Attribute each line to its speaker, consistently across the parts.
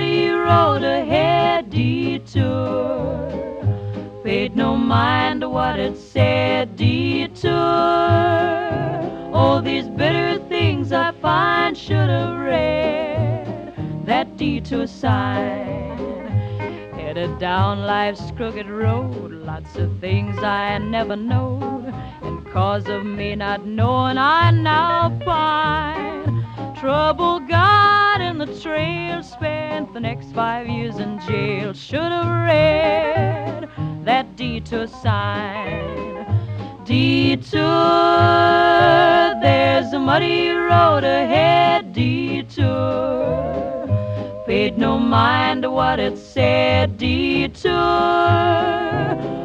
Speaker 1: road ahead detour. Paid no mind to what it said detour. All these bitter things I find should have read that detour sign. Headed down life's crooked road, lots of things I never knowed. And cause of me not knowing, I now find trouble the trail. Spent the next five years in jail. Should have read that detour sign. Detour, there's a muddy road ahead. Detour, paid no mind to what it said. Detour,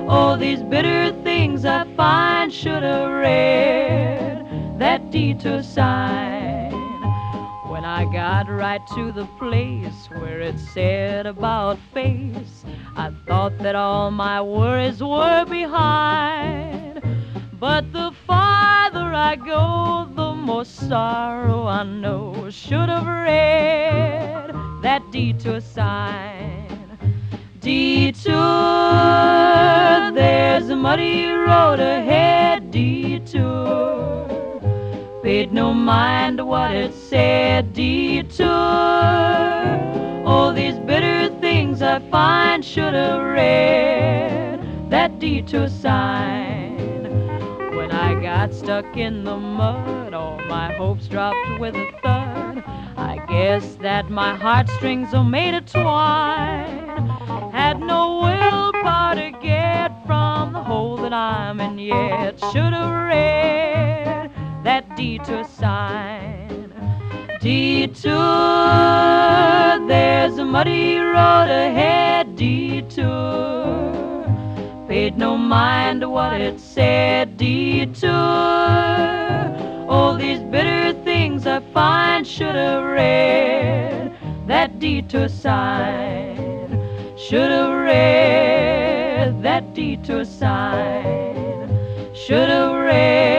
Speaker 1: all these bitter things I find should have read that detour sign. I got right to the place where it said about face, I thought that all my worries were behind. But the farther I go, the more sorrow I know. Should have read that detour sign. Detour, there's a muddy road ahead. Detour, paid no mind to what it said. Detour, all these bitter things I find should have read that detour sign. When I got stuck in the mud, all my hopes dropped with a thud. I guess that my heartstrings are made of twine. Had no willpower to get from the hole that I'm in yet. Should detour sign. Detour, there's a muddy road ahead. Detour, paid no mind to what it said. Detour, all these bitter things I find should have read that detour sign. Should have read that detour sign. Should have read